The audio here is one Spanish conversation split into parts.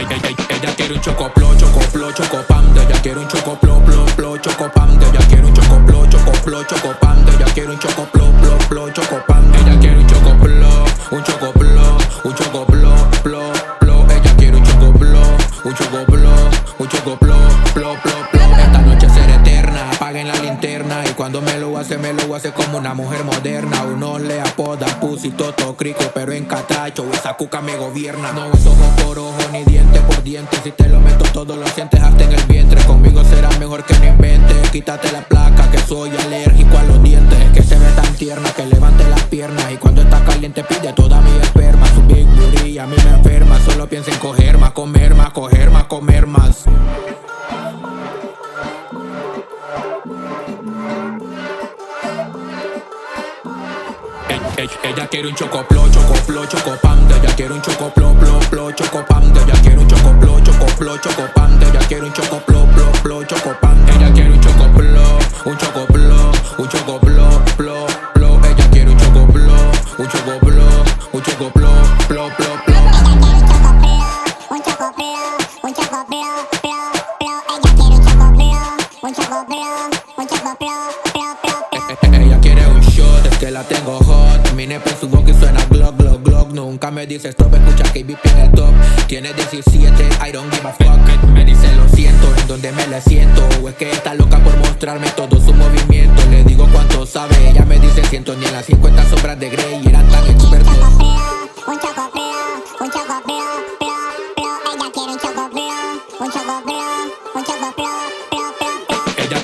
Ella, quiere un chocoplo, chocoplo, chocopando. Ella quiere un chocoplo, plo, plo, chocopando. Ella quiere un chocoplo, chocoplo, chocopando. Ella quiere un chocoplo, plo, plo, chocopando. Ella quiere un chocoplo, un chocoplo, un chocoplo, plo, plo. Ella quiere un chocoplo, un chocoplo, un chocoplo, plo, plo, cuando me lo hace, me lo hace como una mujer moderna. Uno le apoda pussy, toto, crico, pero en catracho. Esa cuca me gobierna. No es ojo por ojo, ni diente por diente. Si te lo meto todo lo sientes hasta en el vientre. Conmigo será mejor que no inventes. Quítate la placa, que soy alérgico a los dientes. Es que se ve tan tierna que levante las piernas. Y cuando está caliente pide toda mi esperma. Su big booty a mí me enferma. Solo piensa en coger más, comer más, coger más, comer más. Ella, quiere un chocoplo, chocoplo, chocopando. Ella quiere un chocoplo, plo, plo, chocopando. Ella quiere un chocoplo, chocoplo, chocopando. Ella quiere un chocoplo, plo, plo, chocopando. Ella quiere un chocoplo, un chocoplo, un chocoplo, plo, plo. Ella quiere un chocoplo, un chocoplo, un chocoplo, plo, plo, plo. Un chocoplo, un chocoplo, plo, plo. Ella quiere un chocoplo, un chocoplo, un chocoplo, la tengo hot. Mi nepe su y suena glock, glock, glock. Nunca me dice stop, escucha KBP en el top. Tiene 17, I don't give a fuck. Me dice lo siento, en donde me le siento. O es que está loca por mostrarme todo su movimiento. Le digo cuánto sabe, ella me dice ciento. Ni en las 50 sombras de Grey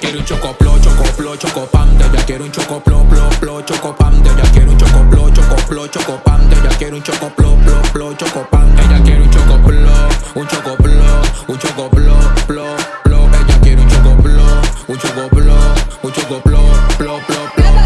quiere un chocoplo, chocoplo, chocopam, de ella un chocoplo, plo, plo, chocopam, de ella un chocoplo, chocoplo, chocopam, de ella un chocoplo, plo, plo, chocopam, ella quiere un chocoplo, un chocoplo, un chocoplo, plo, plo, ella quiere un chocoplo, un chocoplo, un chocoplo, plo, plo, plo.